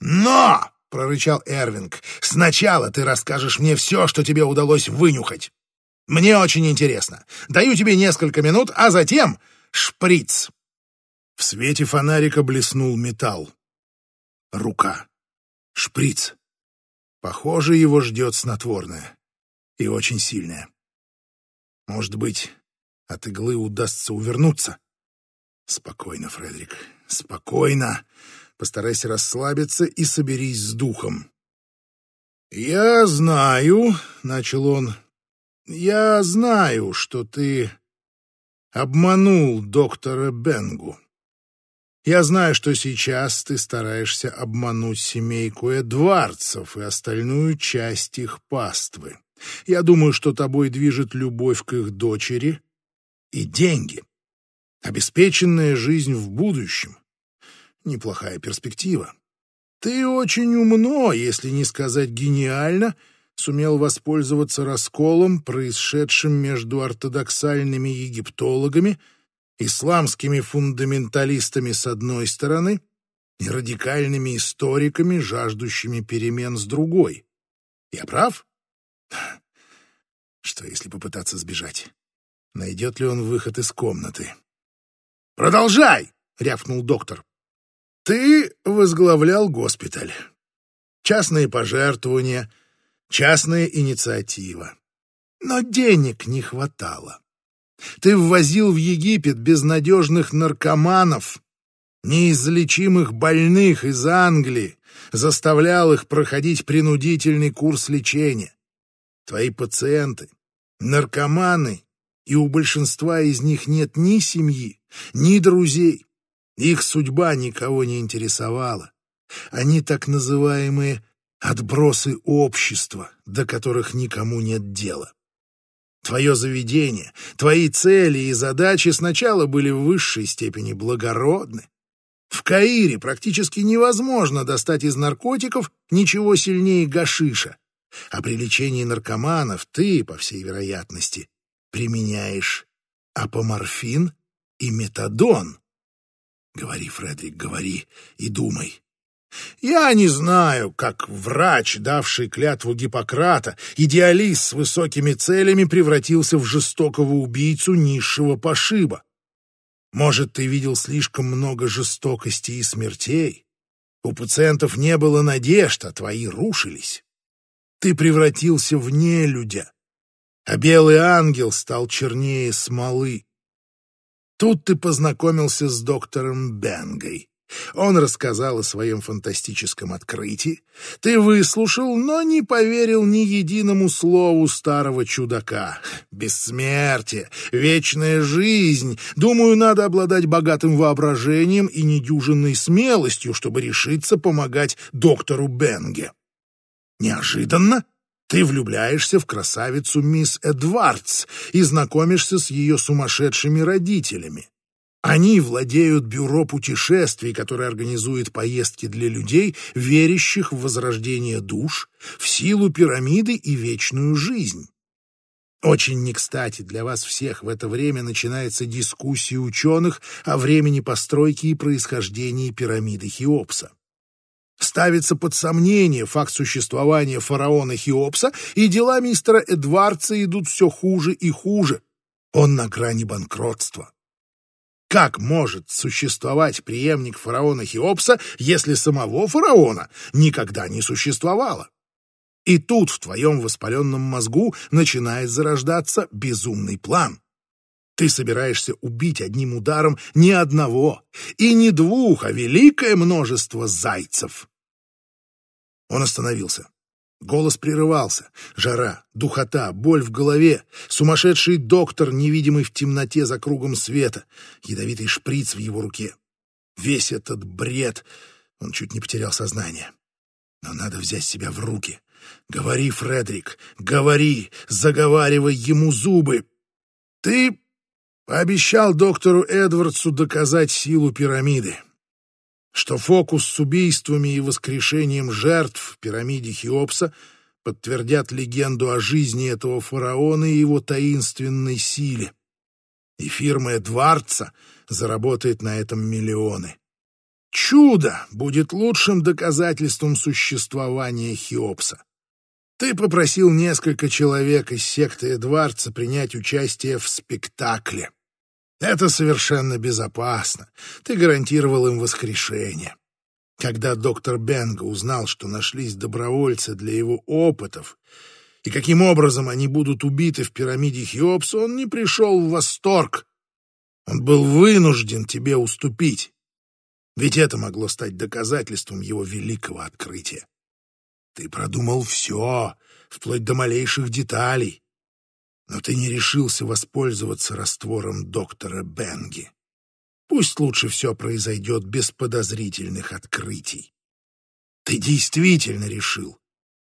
Но! — прорычал Эрвинг. «Сначала ты расскажешь мне все, что тебе удалось вынюхать. Мне очень интересно. Даю тебе несколько минут, а затем шприц». В свете фонарика блеснул металл. Рука. Шприц. Похоже, его ждет снотворное. И очень сильное. Может быть, от иглы удастся увернуться? Спокойно, Фредерик, спокойно. Постарайся расслабиться и соберись с духом. «Я знаю», — начал он, — «я знаю, что ты обманул доктора Бенгу. Я знаю, что сейчас ты стараешься обмануть семейку Эдвардцев и остальную часть их паствы. Я думаю, что тобой движет любовь к их дочери и деньги. Обеспеченная жизнь в будущем. Неплохая перспектива. Ты очень умно, если не сказать гениально, сумел воспользоваться расколом, происшедшим между ортодоксальными египтологами исламскими фундаменталистами с одной стороны и радикальными историками, жаждущими перемен с другой. Я прав? Что, если попытаться сбежать? Найдет ли он выход из комнаты? «Продолжай!» — рявкнул доктор. «Ты возглавлял госпиталь. Частные пожертвования, частная инициатива. Но денег не хватало. Ты ввозил в Египет безнадежных наркоманов, неизлечимых больных из Англии, заставлял их проходить принудительный курс лечения. Твои пациенты, наркоманы, и у большинства из них нет ни семьи, ни друзей. Их судьба никого не интересовала. Они так называемые отбросы общества, до которых никому нет дела. Твое заведение, твои цели и задачи сначала были в высшей степени благородны. В Каире практически невозможно достать из наркотиков ничего сильнее гашиша, а при лечении наркоманов ты, по всей вероятности, применяешь апоморфин и метадон. Говори, Фредерик, говори и думай. Я не знаю, как врач, давший клятву Гиппократа, идеалист с высокими целями превратился в жестокого убийцу низшего пошиба. Может, ты видел слишком много жестокости и смертей? У пациентов не было надежд, а твои рушились. Ты превратился в нелюдя, а белый ангел стал чернее смолы. Тут ты познакомился с доктором Бенгой. Он рассказал о своем фантастическом открытии. Ты выслушал, но не поверил ни единому слову старого чудака. Бессмертие, вечная жизнь. Думаю, надо обладать богатым воображением и недюжинной смелостью, чтобы решиться помогать доктору Бенге. Неожиданно ты влюбляешься в красавицу мисс Эдвардс и знакомишься с ее сумасшедшими родителями. Они владеют бюро путешествий, которое организует поездки для людей, верящих в возрождение душ, в силу пирамиды и вечную жизнь. Очень не кстати для вас всех в это время начинается дискуссия ученых о времени постройки и происхождении пирамиды Хеопса. Ставится под сомнение факт существования фараона Хеопса, и дела мистера Эдвардса идут все хуже и хуже. Он на грани банкротства. Как может существовать преемник фараона Хеопса, если самого фараона никогда не существовало? И тут в твоем воспаленном мозгу начинает зарождаться безумный план. Ты собираешься убить одним ударом не одного и не двух, а великое множество зайцев. Он остановился. Голос прерывался. Жара, духота, боль в голове, сумасшедший доктор, невидимый в темноте за кругом света, ядовитый шприц в его руке. Весь этот бред... Он чуть не потерял сознание. Но надо взять себя в руки. Говори, Фредерик, говори, заговаривай ему зубы. Ты пообещал доктору Эдвардсу доказать силу пирамиды что фокус с убийствами и воскрешением жертв в пирамиде Хеопса подтвердят легенду о жизни этого фараона и его таинственной силе. И фирма Эдвардса заработает на этом миллионы. Чудо будет лучшим доказательством существования Хеопса. Ты попросил несколько человек из секты Эдвардса принять участие в спектакле. Это совершенно безопасно. Ты гарантировал им воскрешение. Когда доктор Бенга узнал, что нашлись добровольцы для его опытов, и каким образом они будут убиты в пирамиде Хеопса, он не пришел в восторг. Он был вынужден тебе уступить. Ведь это могло стать доказательством его великого открытия. Ты продумал все, вплоть до малейших деталей но ты не решился воспользоваться раствором доктора Бенги. Пусть лучше все произойдет без подозрительных открытий. Ты действительно решил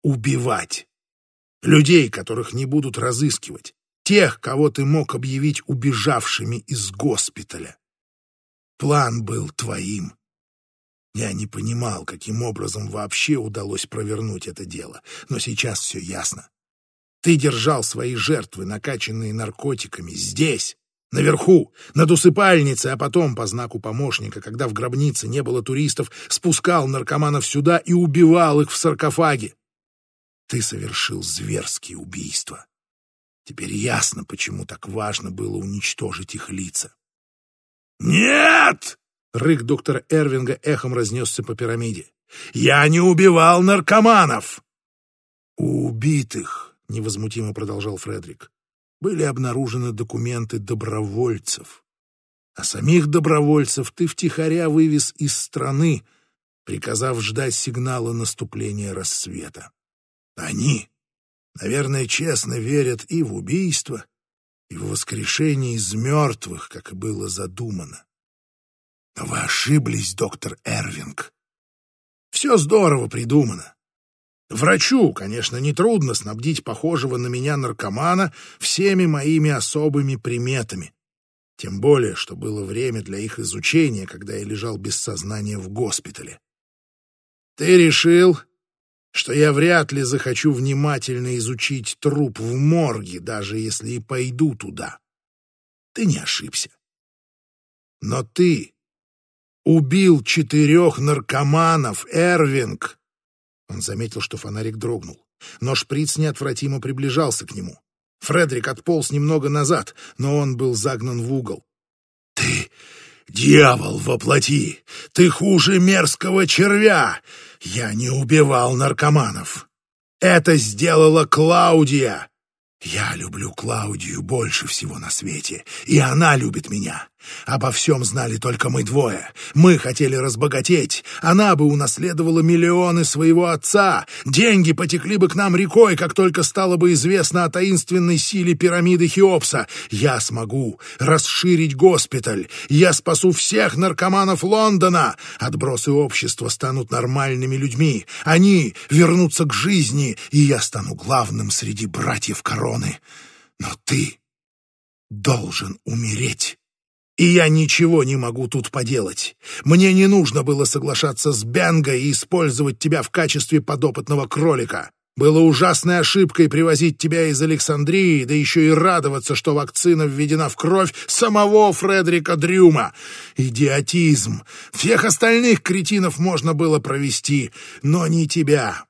убивать людей, которых не будут разыскивать, тех, кого ты мог объявить убежавшими из госпиталя. План был твоим. Я не понимал, каким образом вообще удалось провернуть это дело, но сейчас все ясно. Ты держал свои жертвы, накачанные наркотиками, здесь, Наверху, над усыпальницей, а потом, по знаку помощника, когда в гробнице не было туристов, спускал наркоманов сюда и убивал их в саркофаге. Ты совершил зверские убийства. Теперь ясно, почему так важно было уничтожить их лица. «Нет!» — рык доктора Эрвинга эхом разнесся по пирамиде. «Я не убивал наркоманов!» «У убитых», — невозмутимо продолжал Фредерик, были обнаружены документы добровольцев. А самих добровольцев ты втихаря вывез из страны, приказав ждать сигнала наступления рассвета. Они, наверное, честно верят и в убийство, и в воскрешение из мертвых, как и было задумано. Но вы ошиблись, доктор Эрвинг. Все здорово придумано. Врачу, конечно, нетрудно снабдить похожего на меня наркомана всеми моими особыми приметами. Тем более, что было время для их изучения, когда я лежал без сознания в госпитале. Ты решил, что я вряд ли захочу внимательно изучить труп в морге, даже если и пойду туда. Ты не ошибся. Но ты убил четырех наркоманов, Эрвинг. Он заметил, что фонарик дрогнул, но шприц неотвратимо приближался к нему. Фредерик отполз немного назад, но он был загнан в угол. «Ты дьявол воплоти! Ты хуже мерзкого червя! Я не убивал наркоманов. Это сделала Клаудия. Я люблю Клаудию больше всего на свете, и она любит меня. Обо всем знали только мы двое. Мы хотели разбогатеть. Она бы унаследовала миллионы своего отца. Деньги потекли бы к нам рекой, как только стало бы известно о таинственной силе пирамиды Хеопса. Я смогу расширить госпиталь. Я спасу всех наркоманов Лондона. Отбросы общества станут нормальными людьми. Они вернутся к жизни, и я стану главным среди братьев короны. Но ты должен умереть. И я ничего не могу тут поделать. Мне не нужно было соглашаться с Бенго и использовать тебя в качестве подопытного кролика. Было ужасной ошибкой привозить тебя из Александрии, да еще и радоваться, что вакцина введена в кровь самого Фредерика Дрюма. Идиотизм. Всех остальных кретинов можно было провести, но не тебя.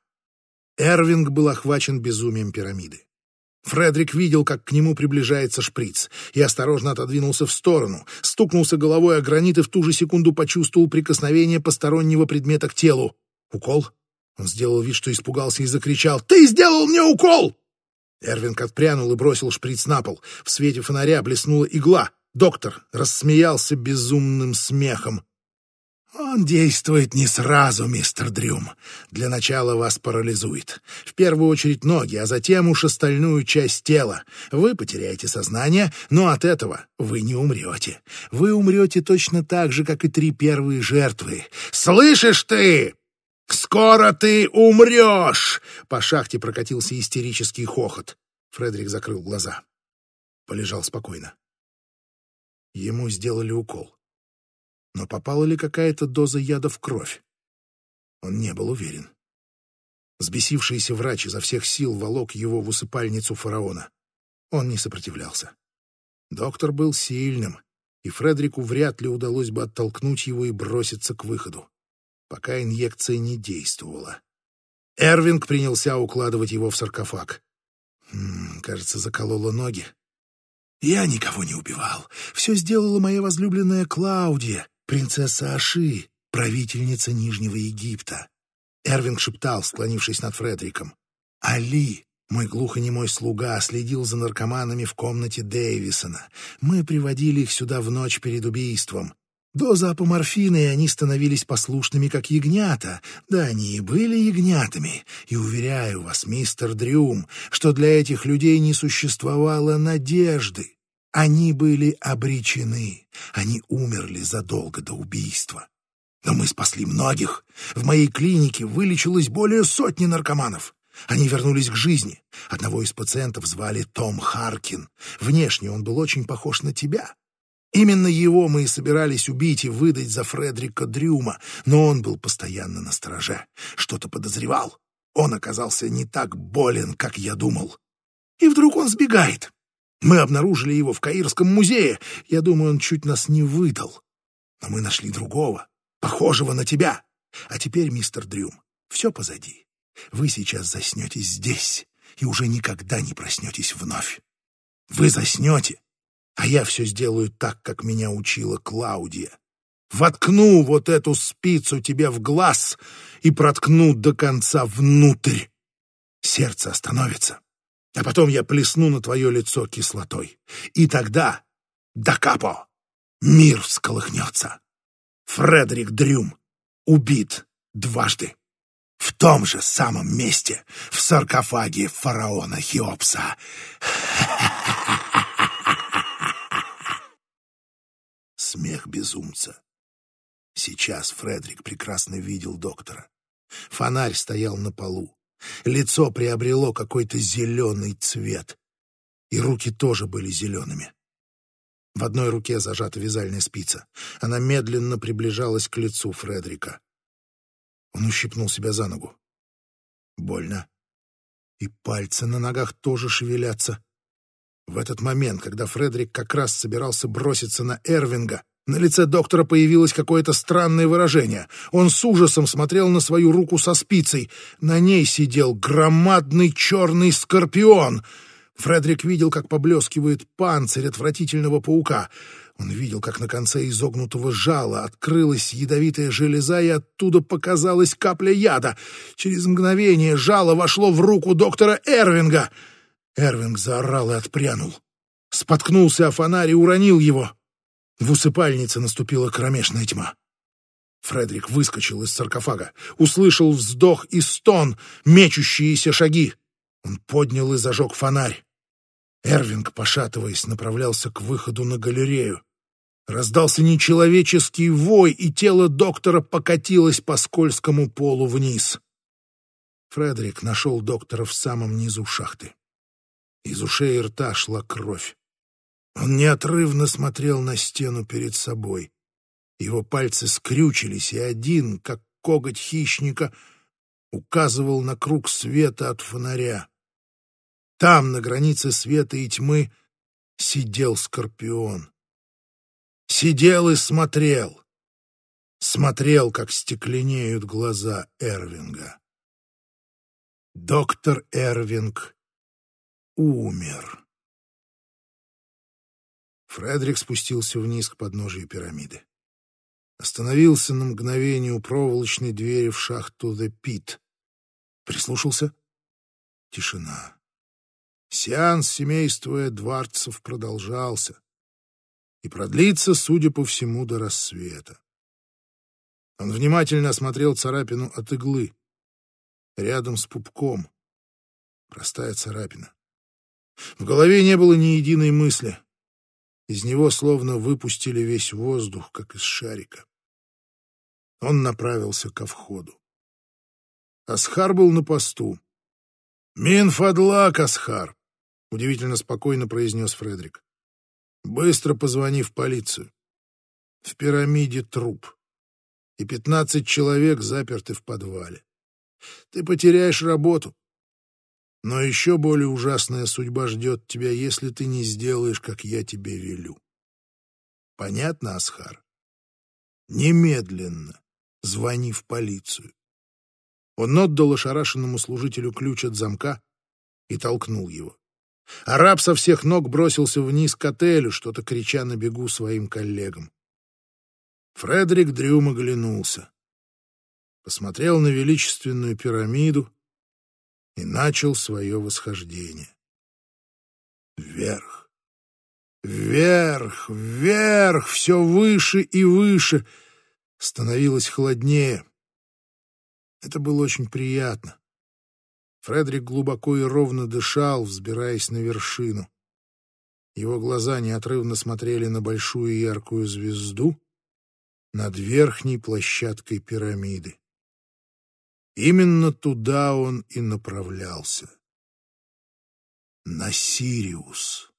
Эрвинг был охвачен безумием пирамиды. Фредерик видел, как к нему приближается шприц, и осторожно отодвинулся в сторону, стукнулся головой о гранит и в ту же секунду почувствовал прикосновение постороннего предмета к телу. Укол? Он сделал вид, что испугался и закричал «Ты сделал мне укол!» Эрвинг отпрянул и бросил шприц на пол. В свете фонаря блеснула игла. Доктор рассмеялся безумным смехом. «Он действует не сразу, мистер Дрюм. Для начала вас парализует. В первую очередь ноги, а затем уж остальную часть тела. Вы потеряете сознание, но от этого вы не умрете. Вы умрете точно так же, как и три первые жертвы. Слышишь ты? Скоро ты умрешь!» По шахте прокатился истерический хохот. Фредерик закрыл глаза. Полежал спокойно. Ему сделали укол. Но попала ли какая-то доза яда в кровь? Он не был уверен. Сбесившийся врач изо всех сил волок его в усыпальницу фараона. Он не сопротивлялся. Доктор был сильным, и Фредерику вряд ли удалось бы оттолкнуть его и броситься к выходу, пока инъекция не действовала. Эрвинг принялся укладывать его в саркофаг. Хм, кажется, заколола ноги. «Я никого не убивал. Все сделала моя возлюбленная Клаудия принцесса Аши, правительница Нижнего Египта. Эрвинг шептал, склонившись над Фредериком. Али, мой глухонемой слуга, следил за наркоманами в комнате Дэвисона. Мы приводили их сюда в ночь перед убийством. Доза апоморфина, и они становились послушными, как ягнята. Да, они и были ягнятами. И уверяю вас, мистер Дрюм, что для этих людей не существовало надежды. Они были обречены. Они умерли задолго до убийства. Но мы спасли многих. В моей клинике вылечилось более сотни наркоманов. Они вернулись к жизни. Одного из пациентов звали Том Харкин. Внешне он был очень похож на тебя. Именно его мы и собирались убить и выдать за Фредерика Дрюма, но он был постоянно на стороже. Что-то подозревал. Он оказался не так болен, как я думал. И вдруг он сбегает. Мы обнаружили его в Каирском музее. Я думаю, он чуть нас не выдал. Но мы нашли другого, похожего на тебя. А теперь, мистер Дрюм, все позади. Вы сейчас заснете здесь и уже никогда не проснетесь вновь. Вы заснете, а я все сделаю так, как меня учила Клаудия. Воткну вот эту спицу тебе в глаз и проткну до конца внутрь. Сердце остановится, а потом я плесну на твое лицо кислотой. И тогда, да капо, мир всколыхнется. Фредерик Дрюм убит дважды. В том же самом месте, в саркофаге фараона Хеопса. Смех безумца. Сейчас Фредерик прекрасно видел доктора. Фонарь стоял на полу. Лицо приобрело какой-то зеленый цвет. И руки тоже были зелеными. В одной руке зажата вязальная спица. Она медленно приближалась к лицу Фредрика. Он ущипнул себя за ногу. Больно. И пальцы на ногах тоже шевелятся. В этот момент, когда Фредерик как раз собирался броситься на Эрвинга, на лице доктора появилось какое-то странное выражение. Он с ужасом смотрел на свою руку со спицей. На ней сидел громадный черный скорпион. Фредерик видел, как поблескивает панцирь отвратительного паука. Он видел, как на конце изогнутого жала открылась ядовитая железа, и оттуда показалась капля яда. Через мгновение жало вошло в руку доктора Эрвинга. Эрвинг заорал и отпрянул. Споткнулся о фонарь и уронил его. В усыпальнице наступила кромешная тьма. Фредерик выскочил из саркофага, услышал вздох и стон, мечущиеся шаги. Он поднял и зажег фонарь. Эрвинг, пошатываясь, направлялся к выходу на галерею. Раздался нечеловеческий вой, и тело доктора покатилось по скользкому полу вниз. Фредерик нашел доктора в самом низу шахты. Из ушей и рта шла кровь. Он неотрывно смотрел на стену перед собой. Его пальцы скрючились, и один, как коготь хищника, указывал на круг света от фонаря. Там, на границе света и тьмы, сидел Скорпион. Сидел и смотрел. Смотрел, как стекленеют глаза Эрвинга. Доктор Эрвинг умер. Фредерик спустился вниз к подножию пирамиды. Остановился на мгновение у проволочной двери в шахту The Pit. Прислушался. Тишина. Сеанс семейства Эдвардсов продолжался и продлится, судя по всему, до рассвета. Он внимательно осмотрел царапину от иглы. Рядом с пупком. Простая царапина. В голове не было ни единой мысли. Из него словно выпустили весь воздух, как из шарика. Он направился ко входу. Асхар был на посту. «Мин фадлак, Асхар!» — удивительно спокойно произнес Фредерик. «Быстро позвони в полицию. В пирамиде труп, и пятнадцать человек заперты в подвале. Ты потеряешь работу. Но еще более ужасная судьба ждет тебя, если ты не сделаешь, как я тебе велю. Понятно, Асхар? Немедленно звони в полицию. Он отдал ошарашенному служителю ключ от замка и толкнул его. Араб со всех ног бросился вниз к отелю, что-то крича на бегу своим коллегам. Фредерик Дрюм оглянулся. Посмотрел на величественную пирамиду, и начал свое восхождение. Вверх, вверх, вверх, все выше и выше. Становилось холоднее. Это было очень приятно. Фредерик глубоко и ровно дышал, взбираясь на вершину. Его глаза неотрывно смотрели на большую яркую звезду над верхней площадкой пирамиды. Именно туда он и направлялся. На Сириус.